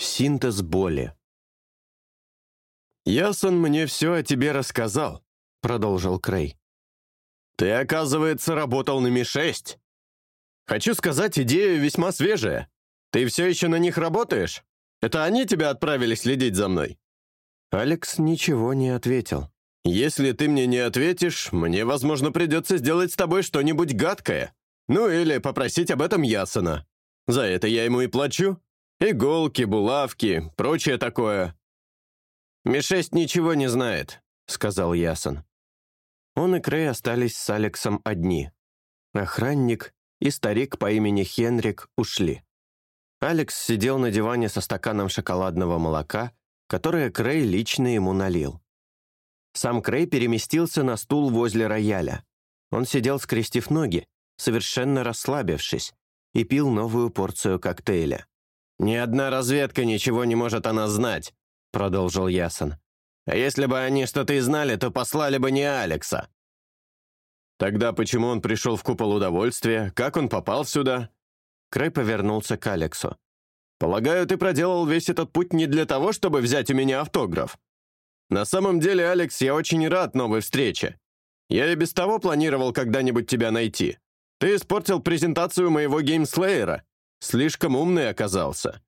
Синтез боли. «Ясон мне все о тебе рассказал», — продолжил Крей. «Ты, оказывается, работал на Ми-6. Хочу сказать, идея весьма свежая. Ты все еще на них работаешь? Это они тебя отправили следить за мной?» Алекс ничего не ответил. «Если ты мне не ответишь, мне, возможно, придется сделать с тобой что-нибудь гадкое. Ну или попросить об этом Ясона. За это я ему и плачу. Иголки, булавки, прочее такое». «Ми-6 ничего не знает», — сказал Ясон. Он и Крей остались с Алексом одни. Охранник и старик по имени Хенрик ушли. Алекс сидел на диване со стаканом шоколадного молока, которое Крей лично ему налил. Сам Крей переместился на стул возле рояля. Он сидел, скрестив ноги, совершенно расслабившись, и пил новую порцию коктейля. «Ни одна разведка ничего не может о нас знать», — продолжил Ясон. «А если бы они что-то и знали, то послали бы не Алекса». «Тогда почему он пришел в купол удовольствия? Как он попал сюда?» Крей повернулся к Алексу. «Полагаю, ты проделал весь этот путь не для того, чтобы взять у меня автограф. На самом деле, Алекс, я очень рад новой встрече. Я и без того планировал когда-нибудь тебя найти. Ты испортил презентацию моего геймслеера. Слишком умный оказался.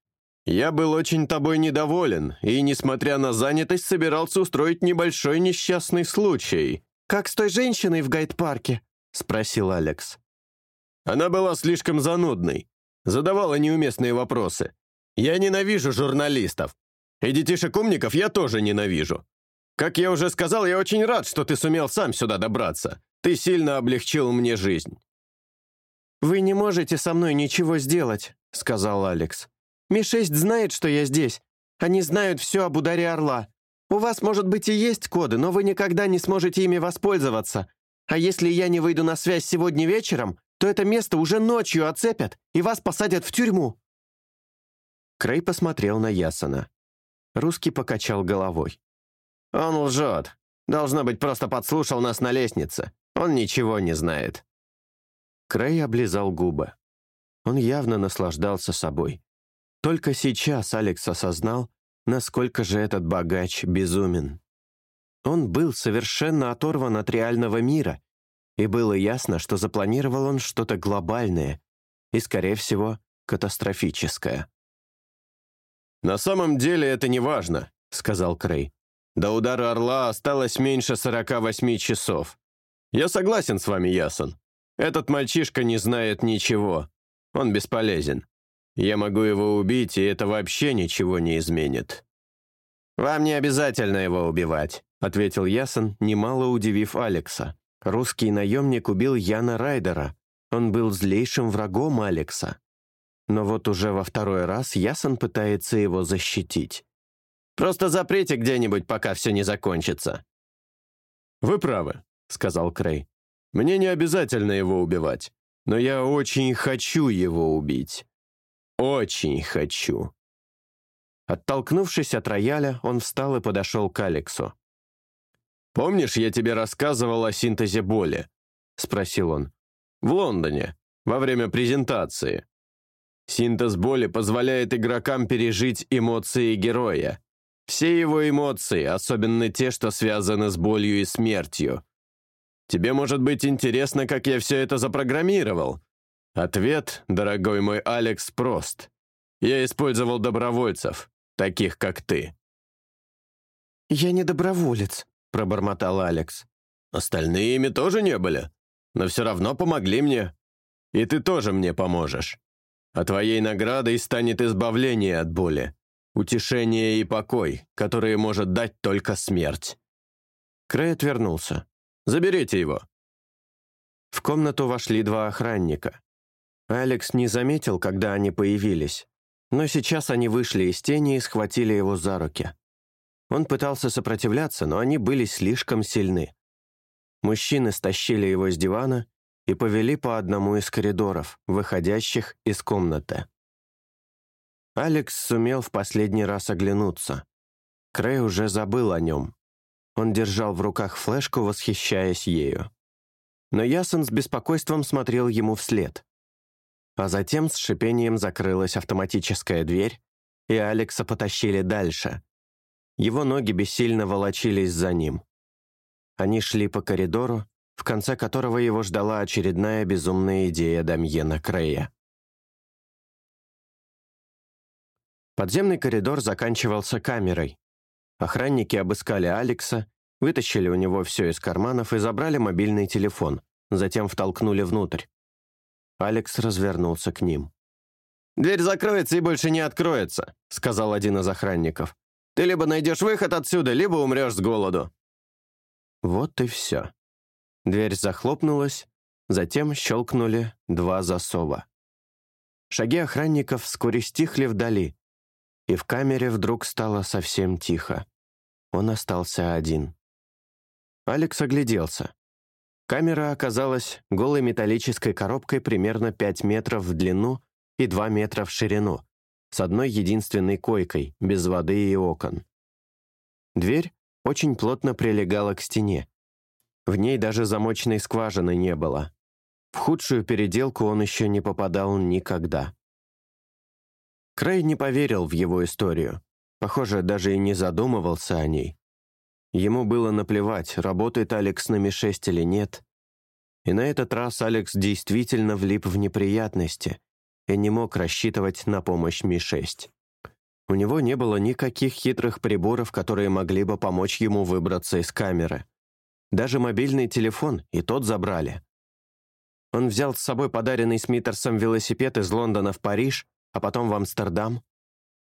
Я был очень тобой недоволен, и, несмотря на занятость, собирался устроить небольшой несчастный случай. «Как с той женщиной в гайд-парке?» — спросил Алекс. Она была слишком занудной. Задавала неуместные вопросы. Я ненавижу журналистов. И детишек-умников я тоже ненавижу. Как я уже сказал, я очень рад, что ты сумел сам сюда добраться. Ты сильно облегчил мне жизнь. «Вы не можете со мной ничего сделать», — сказал Алекс. «Ми-6 знает, что я здесь. Они знают все об ударе Орла. У вас, может быть, и есть коды, но вы никогда не сможете ими воспользоваться. А если я не выйду на связь сегодня вечером, то это место уже ночью оцепят и вас посадят в тюрьму». Крей посмотрел на Ясона. Русский покачал головой. «Он лжет. Должно быть, просто подслушал нас на лестнице. Он ничего не знает». Крей облизал губы. Он явно наслаждался собой. Только сейчас Алекс осознал, насколько же этот богач безумен. Он был совершенно оторван от реального мира, и было ясно, что запланировал он что-то глобальное и, скорее всего, катастрофическое. «На самом деле это не важно», — сказал Крей. «До удара Орла осталось меньше 48 часов. Я согласен с вами, Ясон. Этот мальчишка не знает ничего. Он бесполезен. Я могу его убить, и это вообще ничего не изменит». «Вам не обязательно его убивать», — ответил Ясон, немало удивив Алекса. Русский наемник убил Яна Райдера. Он был злейшим врагом Алекса. Но вот уже во второй раз Ясон пытается его защитить. «Просто заприте где-нибудь, пока все не закончится». «Вы правы», — сказал Крей. Мне не обязательно его убивать, но я очень хочу его убить. Очень хочу». Оттолкнувшись от рояля, он встал и подошел к Алексу. «Помнишь, я тебе рассказывал о синтезе боли?» — спросил он. «В Лондоне, во время презентации. Синтез боли позволяет игрокам пережить эмоции героя. Все его эмоции, особенно те, что связаны с болью и смертью. Тебе может быть интересно, как я все это запрограммировал? Ответ, дорогой мой Алекс, прост. Я использовал добровольцев, таких как ты». «Я не доброволец», — пробормотал Алекс. «Остальные ими тоже не были, но все равно помогли мне. И ты тоже мне поможешь. А твоей наградой станет избавление от боли, утешение и покой, которые может дать только смерть». Крей отвернулся. Заберите его». В комнату вошли два охранника. Алекс не заметил, когда они появились, но сейчас они вышли из тени и схватили его за руки. Он пытался сопротивляться, но они были слишком сильны. Мужчины стащили его с дивана и повели по одному из коридоров, выходящих из комнаты. Алекс сумел в последний раз оглянуться. Крей уже забыл о нем. Он держал в руках флешку, восхищаясь ею. Но Ясон с беспокойством смотрел ему вслед. А затем с шипением закрылась автоматическая дверь, и Алекса потащили дальше. Его ноги бессильно волочились за ним. Они шли по коридору, в конце которого его ждала очередная безумная идея Дамьена Крея. Подземный коридор заканчивался камерой. Охранники обыскали Алекса, вытащили у него все из карманов и забрали мобильный телефон, затем втолкнули внутрь. Алекс развернулся к ним. «Дверь закроется и больше не откроется», — сказал один из охранников. «Ты либо найдешь выход отсюда, либо умрешь с голоду». Вот и все. Дверь захлопнулась, затем щелкнули два засова. Шаги охранников вскоре стихли вдали, и в камере вдруг стало совсем тихо. Он остался один. Алекс огляделся. Камера оказалась голой металлической коробкой примерно 5 метров в длину и 2 метра в ширину, с одной единственной койкой, без воды и окон. Дверь очень плотно прилегала к стене. В ней даже замочной скважины не было. В худшую переделку он еще не попадал никогда. Крей не поверил в его историю. Похоже, даже и не задумывался о ней. Ему было наплевать, работает Алекс на Ми-6 или нет. И на этот раз Алекс действительно влип в неприятности и не мог рассчитывать на помощь Ми-6. У него не было никаких хитрых приборов, которые могли бы помочь ему выбраться из камеры. Даже мобильный телефон, и тот забрали. Он взял с собой подаренный Смитерсом велосипед из Лондона в Париж, а потом в Амстердам.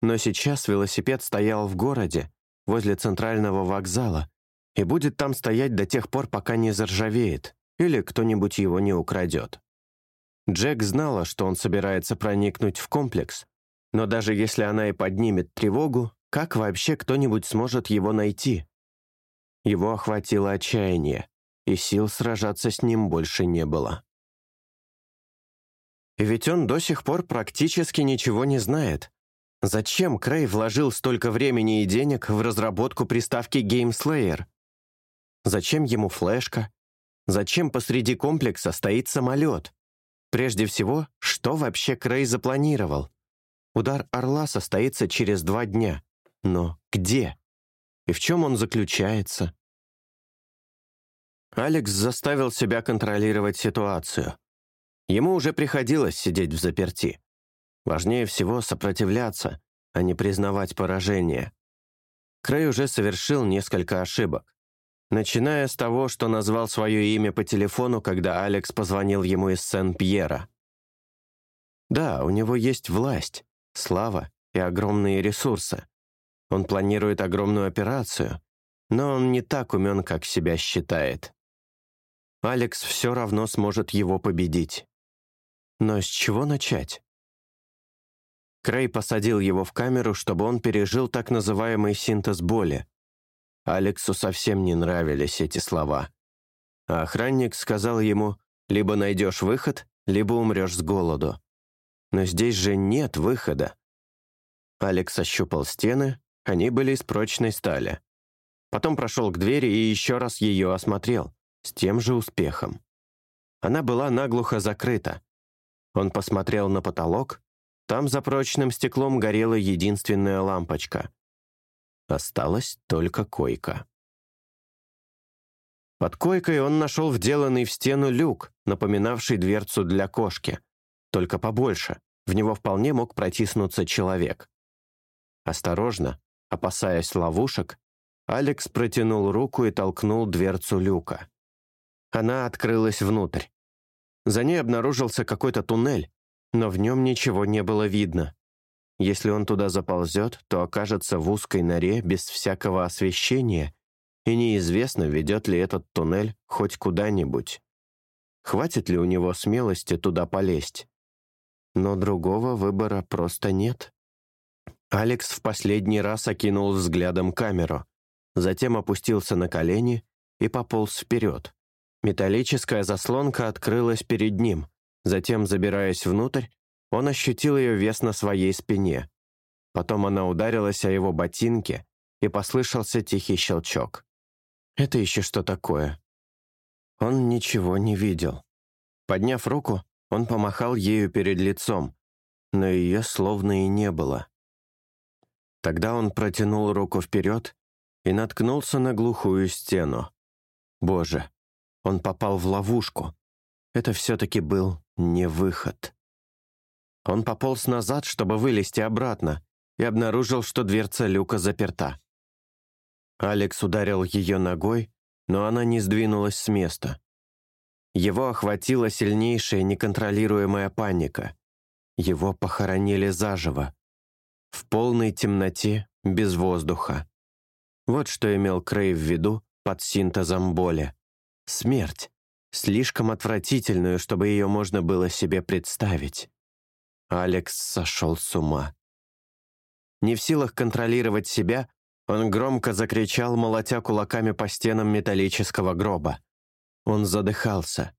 Но сейчас велосипед стоял в городе, возле центрального вокзала, и будет там стоять до тех пор, пока не заржавеет, или кто-нибудь его не украдет. Джек знала, что он собирается проникнуть в комплекс, но даже если она и поднимет тревогу, как вообще кто-нибудь сможет его найти? Его охватило отчаяние, и сил сражаться с ним больше не было. Ведь он до сих пор практически ничего не знает. Зачем Крей вложил столько времени и денег в разработку приставки Game Slayer? Зачем ему флешка? Зачем посреди комплекса стоит самолет? Прежде всего, что вообще Крей запланировал? Удар «Орла» состоится через два дня. Но где? И в чем он заключается? Алекс заставил себя контролировать ситуацию. Ему уже приходилось сидеть в заперти. Важнее всего сопротивляться, а не признавать поражение. Крей уже совершил несколько ошибок. Начиная с того, что назвал свое имя по телефону, когда Алекс позвонил ему из Сен-Пьера. Да, у него есть власть, слава и огромные ресурсы. Он планирует огромную операцию, но он не так умен, как себя считает. Алекс все равно сможет его победить. Но с чего начать? Крей посадил его в камеру, чтобы он пережил так называемый синтез боли. Алексу совсем не нравились эти слова. А охранник сказал ему, либо найдешь выход, либо умрешь с голоду. Но здесь же нет выхода. Алекс ощупал стены, они были из прочной стали. Потом прошел к двери и еще раз ее осмотрел, с тем же успехом. Она была наглухо закрыта, он посмотрел на потолок. Там за прочным стеклом горела единственная лампочка. Осталась только койка. Под койкой он нашел вделанный в стену люк, напоминавший дверцу для кошки. Только побольше. В него вполне мог протиснуться человек. Осторожно, опасаясь ловушек, Алекс протянул руку и толкнул дверцу люка. Она открылась внутрь. За ней обнаружился какой-то туннель, но в нем ничего не было видно. Если он туда заползет, то окажется в узкой норе без всякого освещения, и неизвестно, ведет ли этот туннель хоть куда-нибудь. Хватит ли у него смелости туда полезть? Но другого выбора просто нет. Алекс в последний раз окинул взглядом камеру, затем опустился на колени и пополз вперед. Металлическая заслонка открылась перед ним. Затем, забираясь внутрь, он ощутил ее вес на своей спине. Потом она ударилась о его ботинки, и послышался тихий щелчок. Это еще что такое? Он ничего не видел. Подняв руку, он помахал ею перед лицом, но ее словно и не было. Тогда он протянул руку вперед и наткнулся на глухую стену. Боже, он попал в ловушку. Это все-таки был не выход. Он пополз назад, чтобы вылезти обратно, и обнаружил, что дверца люка заперта. Алекс ударил ее ногой, но она не сдвинулась с места. Его охватила сильнейшая неконтролируемая паника. Его похоронили заживо. В полной темноте, без воздуха. Вот что имел Крей в виду под синтезом боли. Смерть. Слишком отвратительную, чтобы ее можно было себе представить. Алекс сошел с ума. Не в силах контролировать себя, он громко закричал, молотя кулаками по стенам металлического гроба. Он задыхался.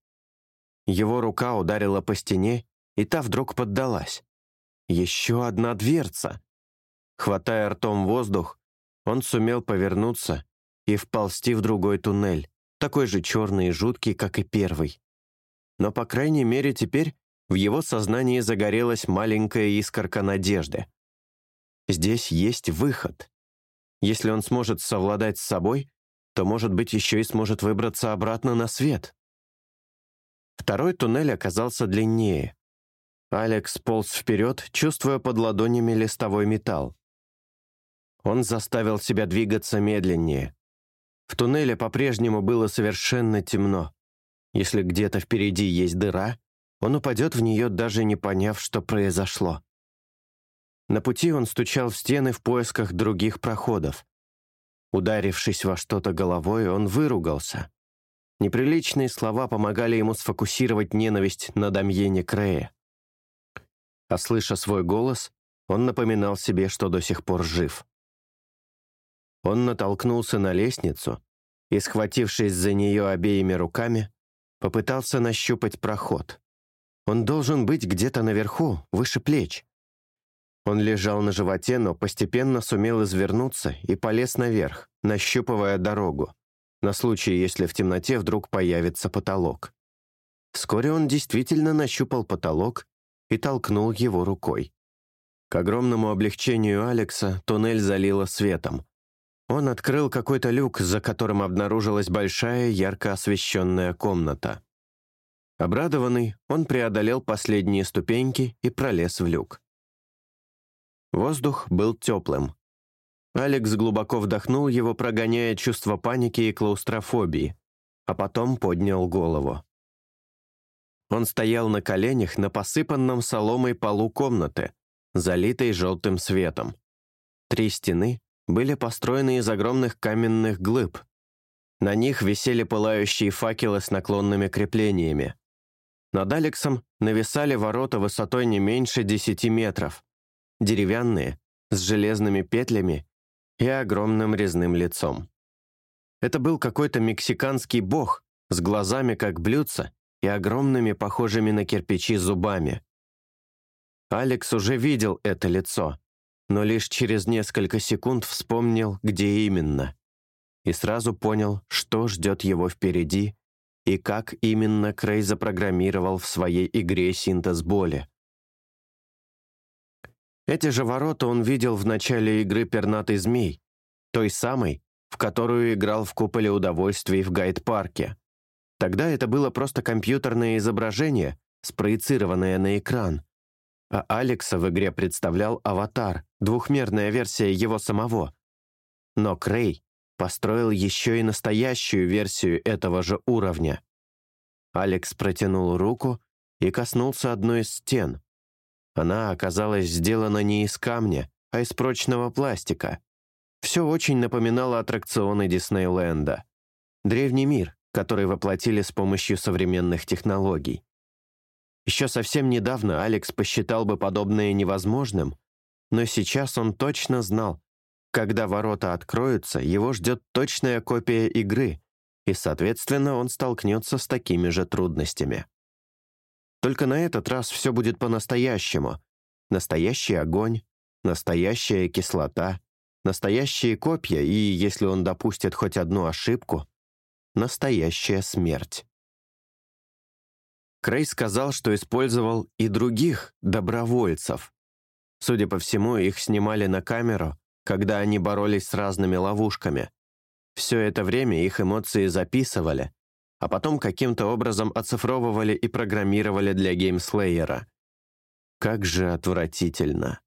Его рука ударила по стене, и та вдруг поддалась. Еще одна дверца. Хватая ртом воздух, он сумел повернуться и вползти в другой туннель, такой же черный и жуткий, как и первый. Но, по крайней мере, теперь в его сознании загорелась маленькая искорка надежды. Здесь есть выход. Если он сможет совладать с собой, то, может быть, еще и сможет выбраться обратно на свет. Второй туннель оказался длиннее. Алекс полз вперед, чувствуя под ладонями листовой металл. Он заставил себя двигаться медленнее. В туннеле по-прежнему было совершенно темно. Если где-то впереди есть дыра, он упадет в нее, даже не поняв, что произошло. На пути он стучал в стены в поисках других проходов. Ударившись во что-то головой, он выругался. Неприличные слова помогали ему сфокусировать ненависть на Дамьене Крея. А слыша свой голос, он напоминал себе, что до сих пор жив. Он натолкнулся на лестницу и, схватившись за нее обеими руками, попытался нащупать проход. Он должен быть где-то наверху, выше плеч. Он лежал на животе, но постепенно сумел извернуться и полез наверх, нащупывая дорогу, на случай, если в темноте вдруг появится потолок. Вскоре он действительно нащупал потолок и толкнул его рукой. К огромному облегчению Алекса туннель залило светом. Он открыл какой-то люк, за которым обнаружилась большая, ярко освещенная комната. Обрадованный, он преодолел последние ступеньки и пролез в люк. Воздух был теплым. Алекс глубоко вдохнул его, прогоняя чувство паники и клаустрофобии, а потом поднял голову. Он стоял на коленях на посыпанном соломой полу комнаты, залитой желтым светом. Три стены были построены из огромных каменных глыб. На них висели пылающие факелы с наклонными креплениями. Над Алексом нависали ворота высотой не меньше десяти метров, деревянные, с железными петлями и огромным резным лицом. Это был какой-то мексиканский бог с глазами как блюдца и огромными, похожими на кирпичи, зубами. Алекс уже видел это лицо, но лишь через несколько секунд вспомнил, где именно, и сразу понял, что ждет его впереди и как именно Крей запрограммировал в своей игре синтез боли. Эти же ворота он видел в начале игры «Пернатый змей», той самой, в которую играл в куполе удовольствий в гайд-парке. Тогда это было просто компьютерное изображение, спроецированное на экран. А Алекса в игре представлял аватар, двухмерная версия его самого. Но Крей построил еще и настоящую версию этого же уровня. Алекс протянул руку и коснулся одной из стен, она оказалась сделана не из камня, а из прочного пластика. Все очень напоминало аттракционы Диснейленда. Древний мир, который воплотили с помощью современных технологий. Еще совсем недавно Алекс посчитал бы подобное невозможным, но сейчас он точно знал, когда ворота откроются, его ждет точная копия игры, и, соответственно, он столкнется с такими же трудностями. Только на этот раз все будет по-настоящему. Настоящий огонь, настоящая кислота, настоящие копья и, если он допустит хоть одну ошибку, настоящая смерть. Крей сказал, что использовал и других добровольцев. Судя по всему, их снимали на камеру, когда они боролись с разными ловушками. Все это время их эмоции записывали, а потом каким-то образом оцифровывали и программировали для геймслейера. Как же отвратительно.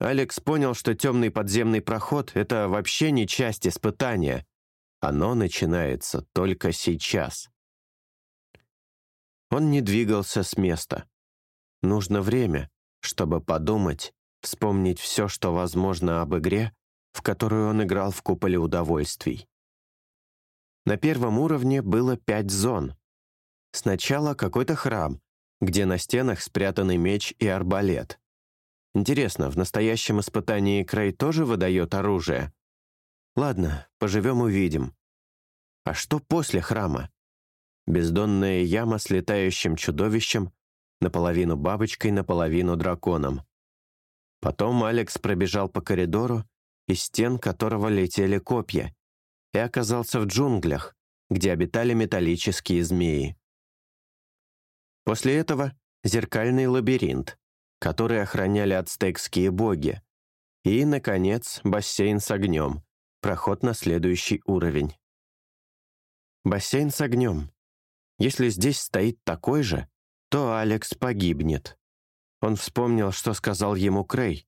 Алекс понял, что темный подземный проход — это вообще не часть испытания. Оно начинается только сейчас. Он не двигался с места. Нужно время, чтобы подумать, вспомнить все, что возможно об игре, в которую он играл в куполе удовольствий. На первом уровне было пять зон. Сначала какой-то храм, где на стенах спрятаны меч и арбалет. Интересно, в настоящем испытании Крей тоже выдает оружие? Ладно, поживем-увидим. А что после храма? Бездонная яма с летающим чудовищем, наполовину бабочкой, наполовину драконом. Потом Алекс пробежал по коридору, из стен которого летели копья, и оказался в джунглях, где обитали металлические змеи. После этого зеркальный лабиринт, которые охраняли ацтекские боги. И, наконец, бассейн с огнем, проход на следующий уровень. Бассейн с огнем. Если здесь стоит такой же, то Алекс погибнет. Он вспомнил, что сказал ему Крей.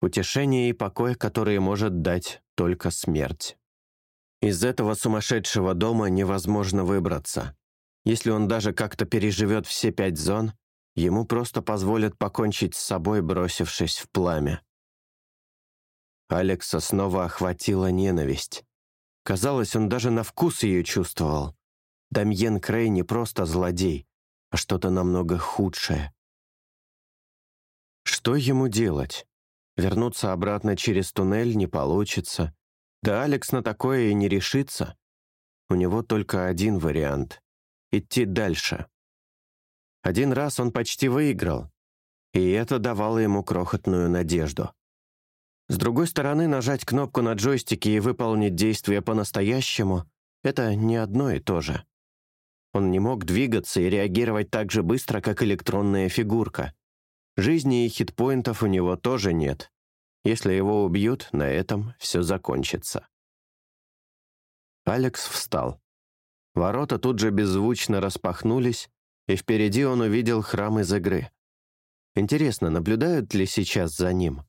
Утешение и покой, которые может дать только смерть. Из этого сумасшедшего дома невозможно выбраться. Если он даже как-то переживет все пять зон, Ему просто позволят покончить с собой, бросившись в пламя. Алекса снова охватила ненависть. Казалось, он даже на вкус ее чувствовал. Дамьен Крей не просто злодей, а что-то намного худшее. Что ему делать? Вернуться обратно через туннель не получится. Да Алекс на такое и не решится. У него только один вариант — идти дальше. Один раз он почти выиграл, и это давало ему крохотную надежду. С другой стороны, нажать кнопку на джойстике и выполнить действие по-настоящему — это не одно и то же. Он не мог двигаться и реагировать так же быстро, как электронная фигурка. Жизни и хитпоинтов у него тоже нет. Если его убьют, на этом все закончится. Алекс встал. Ворота тут же беззвучно распахнулись, и впереди он увидел храм из игры. Интересно, наблюдают ли сейчас за ним?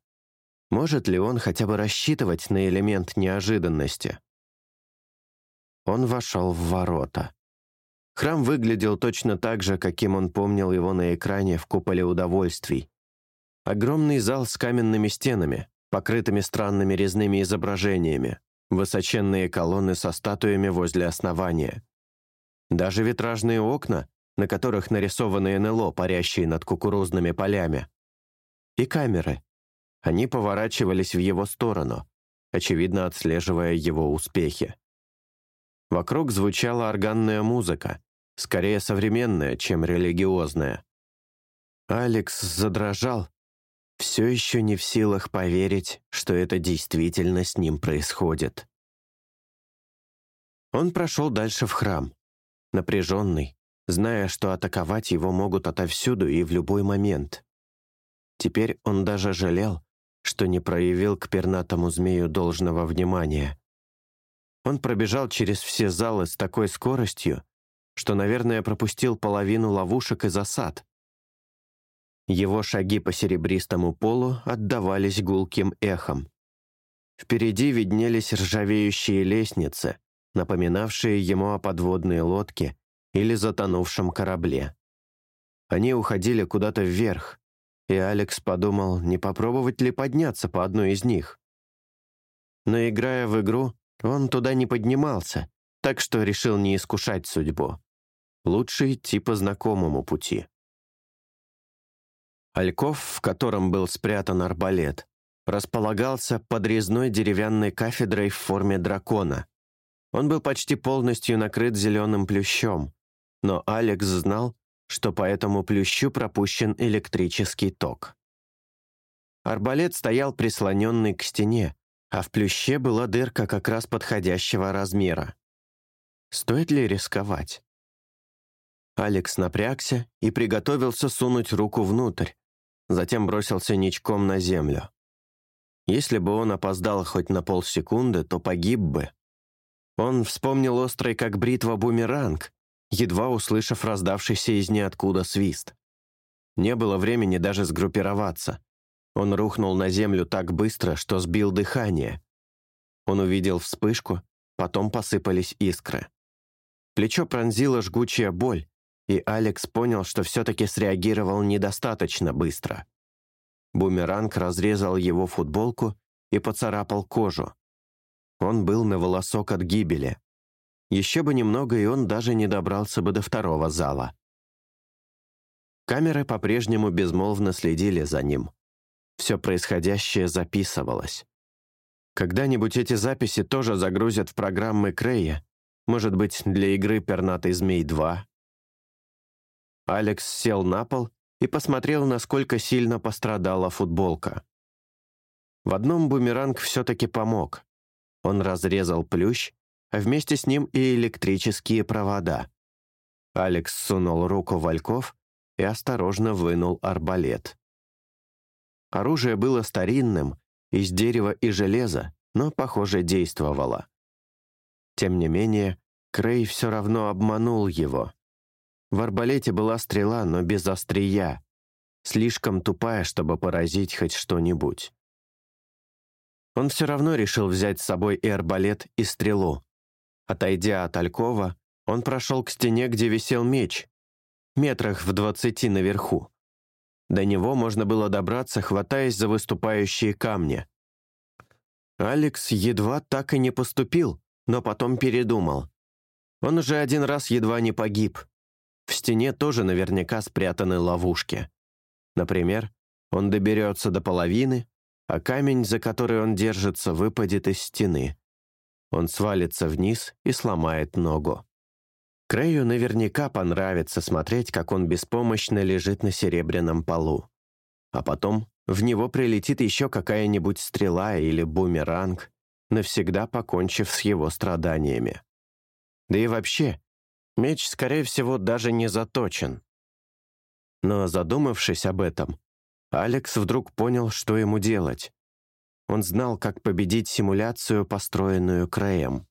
Может ли он хотя бы рассчитывать на элемент неожиданности? Он вошел в ворота. Храм выглядел точно так же, каким он помнил его на экране в куполе удовольствий. Огромный зал с каменными стенами, покрытыми странными резными изображениями, высоченные колонны со статуями возле основания. Даже витражные окна, на которых нарисованы НЛО, парящие над кукурузными полями. И камеры. Они поворачивались в его сторону, очевидно отслеживая его успехи. Вокруг звучала органная музыка, скорее современная, чем религиозная. Алекс задрожал, все еще не в силах поверить, что это действительно с ним происходит. Он прошел дальше в храм, напряженный, зная, что атаковать его могут отовсюду и в любой момент. Теперь он даже жалел, что не проявил к пернатому змею должного внимания. Он пробежал через все залы с такой скоростью, что, наверное, пропустил половину ловушек и засад. Его шаги по серебристому полу отдавались гулким эхом. Впереди виднелись ржавеющие лестницы, напоминавшие ему о подводной лодке или затонувшем корабле. Они уходили куда-то вверх, и Алекс подумал, не попробовать ли подняться по одной из них. Но играя в игру, он туда не поднимался, так что решил не искушать судьбу. Лучше идти по знакомому пути. Альков, в котором был спрятан арбалет, располагался под резной деревянной кафедрой в форме дракона. Он был почти полностью накрыт зеленым плющом, но Алекс знал, что по этому плющу пропущен электрический ток. Арбалет стоял прислоненный к стене, а в плюще была дырка как раз подходящего размера. Стоит ли рисковать? Алекс напрягся и приготовился сунуть руку внутрь, затем бросился ничком на землю. Если бы он опоздал хоть на полсекунды, то погиб бы. Он вспомнил острый, как бритва, бумеранг, едва услышав раздавшийся из ниоткуда свист. Не было времени даже сгруппироваться. Он рухнул на землю так быстро, что сбил дыхание. Он увидел вспышку, потом посыпались искры. Плечо пронзила жгучая боль, и Алекс понял, что все-таки среагировал недостаточно быстро. Бумеранг разрезал его футболку и поцарапал кожу. Он был на волосок от гибели. Еще бы немного, и он даже не добрался бы до второго зала. Камеры по-прежнему безмолвно следили за ним. Все происходящее записывалось. Когда-нибудь эти записи тоже загрузят в программы Крея, может быть, для игры «Пернатый змей 2». Алекс сел на пол и посмотрел, насколько сильно пострадала футболка. В одном бумеранг все-таки помог. Он разрезал плющ, а вместе с ним и электрические провода. Алекс сунул руку в ольков и осторожно вынул арбалет. Оружие было старинным, из дерева и железа, но, похоже, действовало. Тем не менее, Крей все равно обманул его. В арбалете была стрела, но без острия, слишком тупая, чтобы поразить хоть что-нибудь. Он все равно решил взять с собой и арбалет, и стрелу. Отойдя от Алькова, он прошел к стене, где висел меч, метрах в двадцати наверху. До него можно было добраться, хватаясь за выступающие камни. Алекс едва так и не поступил, но потом передумал. Он уже один раз едва не погиб. В стене тоже наверняка спрятаны ловушки. Например, он доберется до половины, а камень, за который он держится, выпадет из стены. Он свалится вниз и сломает ногу. Крею наверняка понравится смотреть, как он беспомощно лежит на серебряном полу. А потом в него прилетит еще какая-нибудь стрела или бумеранг, навсегда покончив с его страданиями. Да и вообще, меч, скорее всего, даже не заточен. Но задумавшись об этом, Алекс вдруг понял, что ему делать. Он знал, как победить симуляцию, построенную Крэем.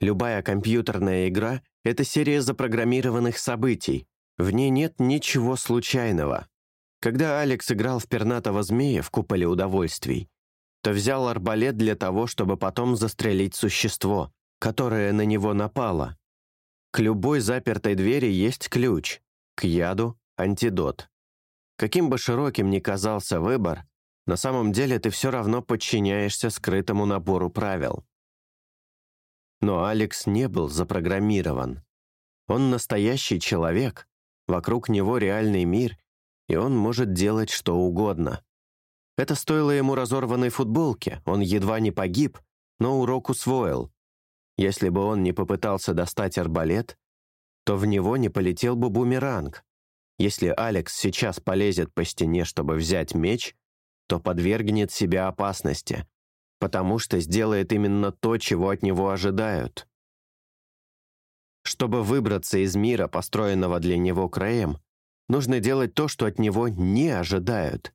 Любая компьютерная игра — это серия запрограммированных событий. В ней нет ничего случайного. Когда Алекс играл в пернатого змея в куполе удовольствий, то взял арбалет для того, чтобы потом застрелить существо, которое на него напало. К любой запертой двери есть ключ, к яду — антидот. Каким бы широким ни казался выбор, на самом деле ты все равно подчиняешься скрытому набору правил. Но Алекс не был запрограммирован. Он настоящий человек, вокруг него реальный мир, и он может делать что угодно. Это стоило ему разорванной футболки, он едва не погиб, но урок усвоил. Если бы он не попытался достать арбалет, то в него не полетел бы бумеранг. Если Алекс сейчас полезет по стене, чтобы взять меч, то подвергнет себя опасности, потому что сделает именно то, чего от него ожидают. Чтобы выбраться из мира, построенного для него краем, нужно делать то, что от него не ожидают.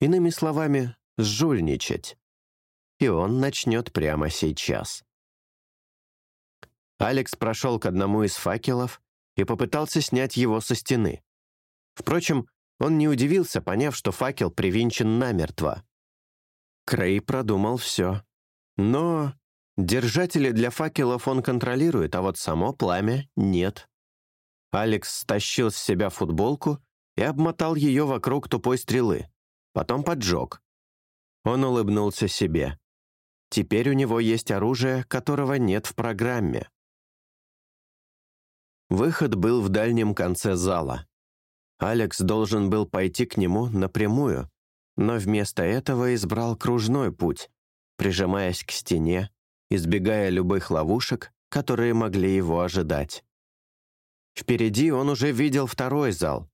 Иными словами, жульничать. И он начнет прямо сейчас. Алекс прошел к одному из факелов и попытался снять его со стены. Впрочем, он не удивился, поняв, что факел привинчен намертво. Крей продумал все. Но держатели для факелов он контролирует, а вот само пламя нет. Алекс стащил с себя футболку и обмотал ее вокруг тупой стрелы. Потом поджег. Он улыбнулся себе. Теперь у него есть оружие, которого нет в программе. Выход был в дальнем конце зала. Алекс должен был пойти к нему напрямую, но вместо этого избрал кружной путь, прижимаясь к стене, избегая любых ловушек, которые могли его ожидать. Впереди он уже видел второй зал,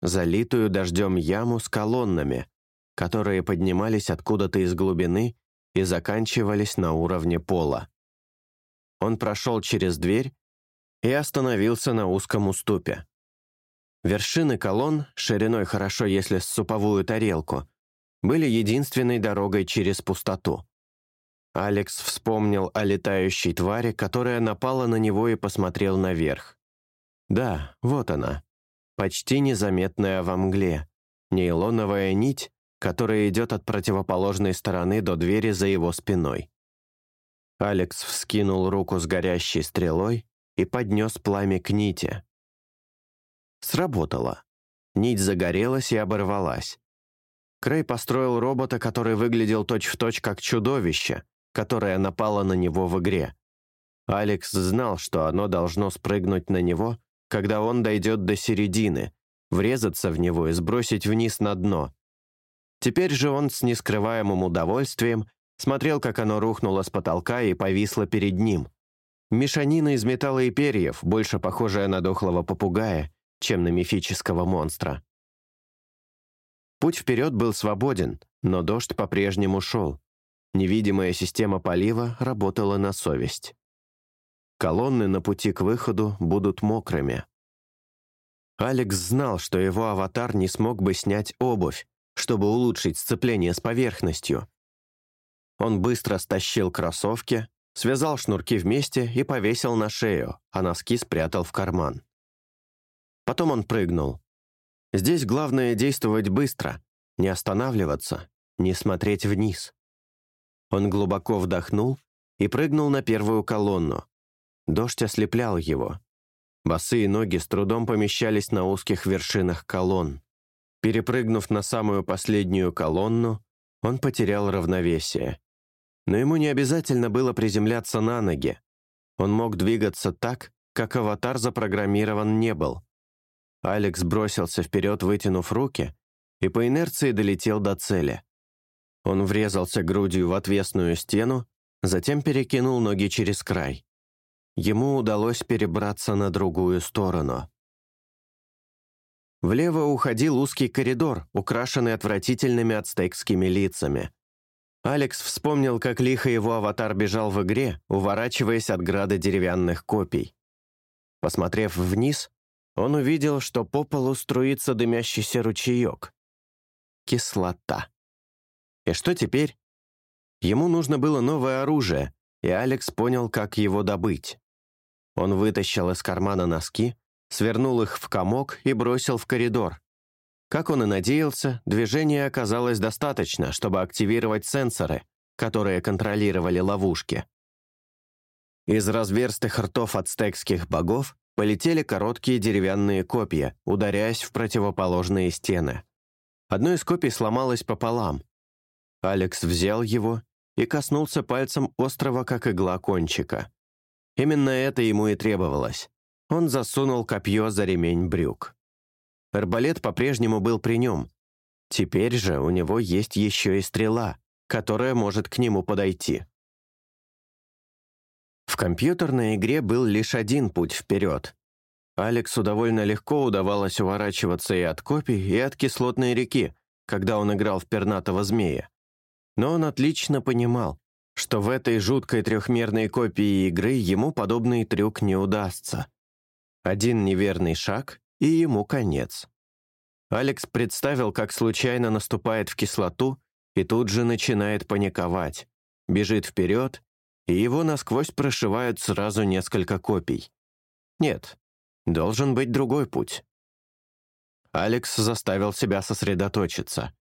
залитую дождем яму с колоннами, которые поднимались откуда-то из глубины и заканчивались на уровне пола. Он прошел через дверь и остановился на узком уступе. Вершины колонн, шириной хорошо, если с суповую тарелку, были единственной дорогой через пустоту. Алекс вспомнил о летающей твари, которая напала на него и посмотрел наверх. Да, вот она, почти незаметная во мгле, нейлоновая нить, которая идет от противоположной стороны до двери за его спиной. Алекс вскинул руку с горящей стрелой и поднес пламя к нити. Сработало. Нить загорелась и оборвалась. Крей построил робота, который выглядел точь-в-точь точь как чудовище, которое напало на него в игре. Алекс знал, что оно должно спрыгнуть на него, когда он дойдет до середины, врезаться в него и сбросить вниз на дно. Теперь же он с нескрываемым удовольствием смотрел, как оно рухнуло с потолка и повисло перед ним. Мешанина из металла и перьев, больше похожая на дохлого попугая, чем на мифического монстра. Путь вперед был свободен, но дождь по-прежнему шел. Невидимая система полива работала на совесть. Колонны на пути к выходу будут мокрыми. Алекс знал, что его аватар не смог бы снять обувь, чтобы улучшить сцепление с поверхностью. Он быстро стащил кроссовки, связал шнурки вместе и повесил на шею, а носки спрятал в карман. Потом он прыгнул. Здесь главное действовать быстро, не останавливаться, не смотреть вниз. Он глубоко вдохнул и прыгнул на первую колонну. Дождь ослеплял его. Босые ноги с трудом помещались на узких вершинах колонн. Перепрыгнув на самую последнюю колонну, он потерял равновесие. Но ему не обязательно было приземляться на ноги. Он мог двигаться так, как аватар запрограммирован не был. Алекс бросился вперед, вытянув руки, и по инерции долетел до цели. Он врезался грудью в отвесную стену, затем перекинул ноги через край. Ему удалось перебраться на другую сторону. Влево уходил узкий коридор, украшенный отвратительными ацтекскими лицами. Алекс вспомнил, как лихо его аватар бежал в игре, уворачиваясь от града деревянных копий. Посмотрев вниз, он увидел, что по полу струится дымящийся ручеек. Кислота. И что теперь? Ему нужно было новое оружие, и Алекс понял, как его добыть. Он вытащил из кармана носки, свернул их в комок и бросил в коридор. Как он и надеялся, движения оказалось достаточно, чтобы активировать сенсоры, которые контролировали ловушки. Из разверстых ртов ацтекских богов полетели короткие деревянные копья, ударяясь в противоположные стены. Одно из копий сломалось пополам, Алекс взял его и коснулся пальцем острого, как игла, кончика. Именно это ему и требовалось. Он засунул копье за ремень брюк. Арбалет по-прежнему был при нем. Теперь же у него есть еще и стрела, которая может к нему подойти. В компьютерной игре был лишь один путь вперед. Алексу довольно легко удавалось уворачиваться и от копий, и от кислотной реки, когда он играл в пернатого змея. Но он отлично понимал, что в этой жуткой трехмерной копии игры ему подобный трюк не удастся. Один неверный шаг, и ему конец. Алекс представил, как случайно наступает в кислоту и тут же начинает паниковать. Бежит вперед, и его насквозь прошивают сразу несколько копий. Нет, должен быть другой путь. Алекс заставил себя сосредоточиться.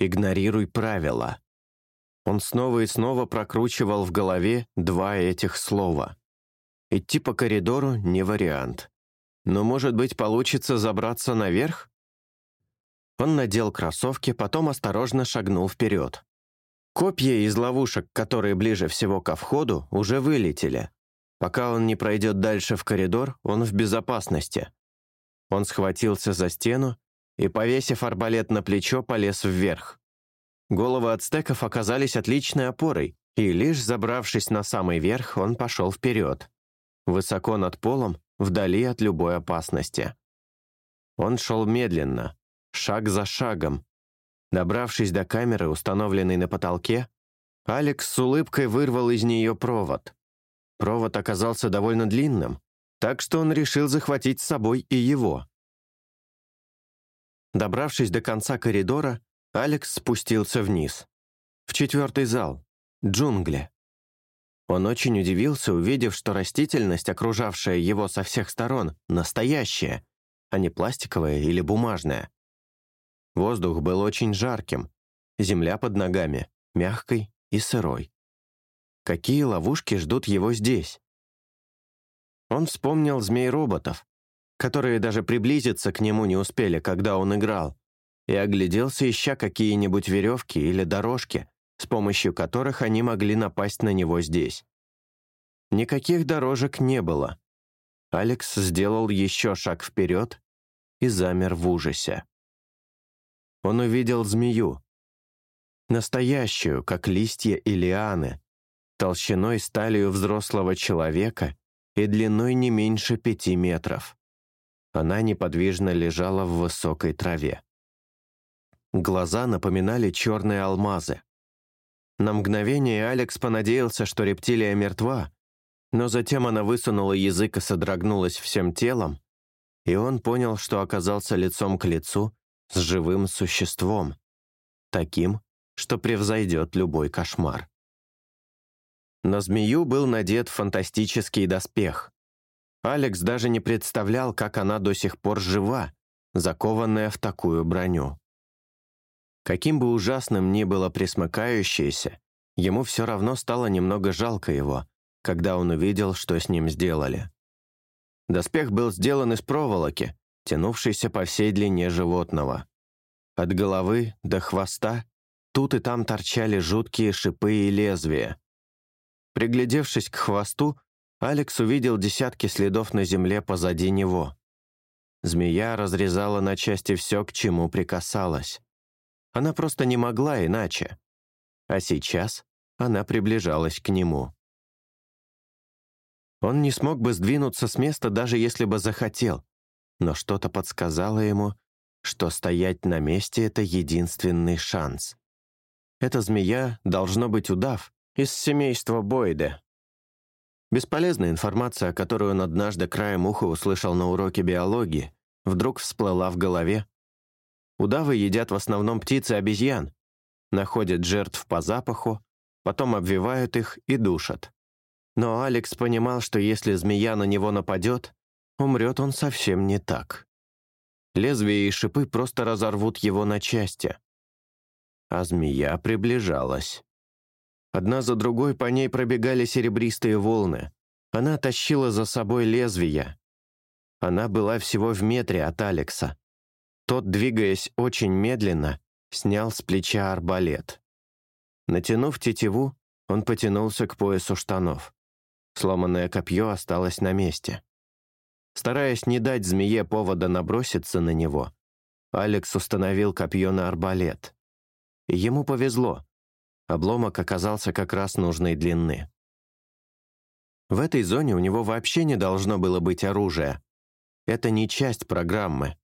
Игнорируй правила. Он снова и снова прокручивал в голове два этих слова. Идти по коридору — не вариант. Но, может быть, получится забраться наверх? Он надел кроссовки, потом осторожно шагнул вперед. Копья из ловушек, которые ближе всего ко входу, уже вылетели. Пока он не пройдет дальше в коридор, он в безопасности. Он схватился за стену и, повесив арбалет на плечо, полез вверх. Головы ацтеков оказались отличной опорой, и лишь забравшись на самый верх, он пошел вперед. Высоко над полом, вдали от любой опасности. Он шел медленно, шаг за шагом. Добравшись до камеры, установленной на потолке, Алекс с улыбкой вырвал из нее провод. Провод оказался довольно длинным, так что он решил захватить с собой и его. Добравшись до конца коридора, Алекс спустился вниз. В четвертый зал. Джунгли. Он очень удивился, увидев, что растительность, окружавшая его со всех сторон, настоящая, а не пластиковая или бумажная. Воздух был очень жарким, земля под ногами, мягкой и сырой. Какие ловушки ждут его здесь? Он вспомнил змей-роботов, которые даже приблизиться к нему не успели, когда он играл, и огляделся, ища какие-нибудь веревки или дорожки, с помощью которых они могли напасть на него здесь. Никаких дорожек не было. Алекс сделал еще шаг вперед и замер в ужасе. Он увидел змею. Настоящую, как листья и лианы, толщиной сталью взрослого человека и длиной не меньше пяти метров. Она неподвижно лежала в высокой траве. Глаза напоминали черные алмазы. На мгновение Алекс понадеялся, что рептилия мертва, но затем она высунула язык и содрогнулась всем телом, и он понял, что оказался лицом к лицу с живым существом, таким, что превзойдет любой кошмар. На змею был надет фантастический доспех. Алекс даже не представлял, как она до сих пор жива, закованная в такую броню. Каким бы ужасным ни было присмыкающееся, ему все равно стало немного жалко его, когда он увидел, что с ним сделали. Доспех был сделан из проволоки, тянувшейся по всей длине животного. От головы до хвоста тут и там торчали жуткие шипы и лезвия. Приглядевшись к хвосту, Алекс увидел десятки следов на земле позади него. Змея разрезала на части все, к чему прикасалась. Она просто не могла иначе. А сейчас она приближалась к нему. Он не смог бы сдвинуться с места, даже если бы захотел, но что-то подсказало ему, что стоять на месте — это единственный шанс. Эта змея должно быть удав из семейства Бойде. Бесполезная информация, которую он однажды краем уха услышал на уроке биологии, вдруг всплыла в голове Удавы едят в основном птиц и обезьян, находят жертв по запаху, потом обвивают их и душат. Но Алекс понимал, что если змея на него нападет, умрет он совсем не так. Лезвия и шипы просто разорвут его на части. А змея приближалась. Одна за другой по ней пробегали серебристые волны. Она тащила за собой лезвия. Она была всего в метре от Алекса. Тот, двигаясь очень медленно, снял с плеча арбалет. Натянув тетиву, он потянулся к поясу штанов. Сломанное копье осталось на месте. Стараясь не дать змее повода наброситься на него, Алекс установил копье на арбалет. Ему повезло. Обломок оказался как раз нужной длины. В этой зоне у него вообще не должно было быть оружия. Это не часть программы.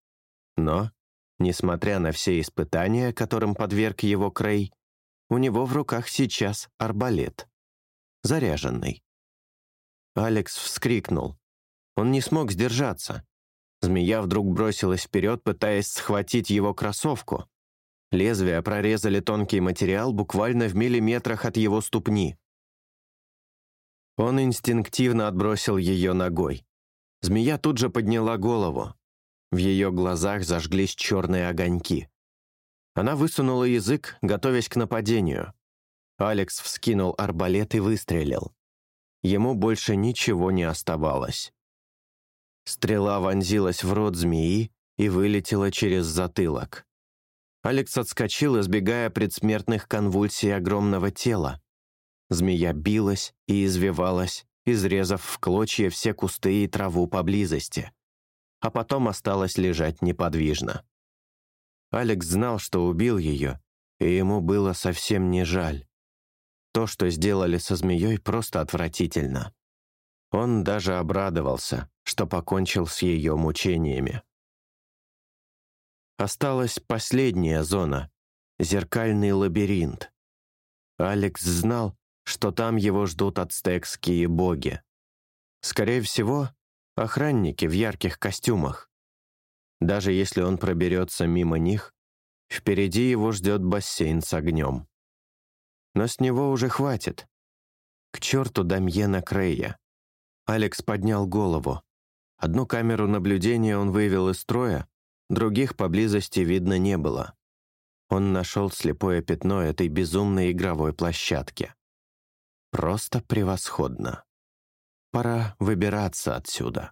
Но, несмотря на все испытания, которым подверг его Крей, у него в руках сейчас арбалет. Заряженный. Алекс вскрикнул. Он не смог сдержаться. Змея вдруг бросилась вперед, пытаясь схватить его кроссовку. Лезвия прорезали тонкий материал буквально в миллиметрах от его ступни. Он инстинктивно отбросил ее ногой. Змея тут же подняла голову. В ее глазах зажглись черные огоньки. Она высунула язык, готовясь к нападению. Алекс вскинул арбалет и выстрелил. Ему больше ничего не оставалось. Стрела вонзилась в рот змеи и вылетела через затылок. Алекс отскочил, избегая предсмертных конвульсий огромного тела. Змея билась и извивалась, изрезав в клочья все кусты и траву поблизости а потом осталась лежать неподвижно. Алекс знал, что убил ее, и ему было совсем не жаль. То, что сделали со змеей, просто отвратительно. Он даже обрадовался, что покончил с ее мучениями. Осталась последняя зона — зеркальный лабиринт. Алекс знал, что там его ждут ацтекские боги. Скорее всего, охранники в ярких костюмах. Даже если он проберется мимо них, Впереди его ждет бассейн с огнем. Но с него уже хватит. К черту Дамьена Крея. Алекс поднял голову. Одну камеру наблюдения он вывел из строя, других поблизости видно не было. Он нашел слепое пятно этой безумной игровой площадки. Просто превосходно. Пора выбираться отсюда.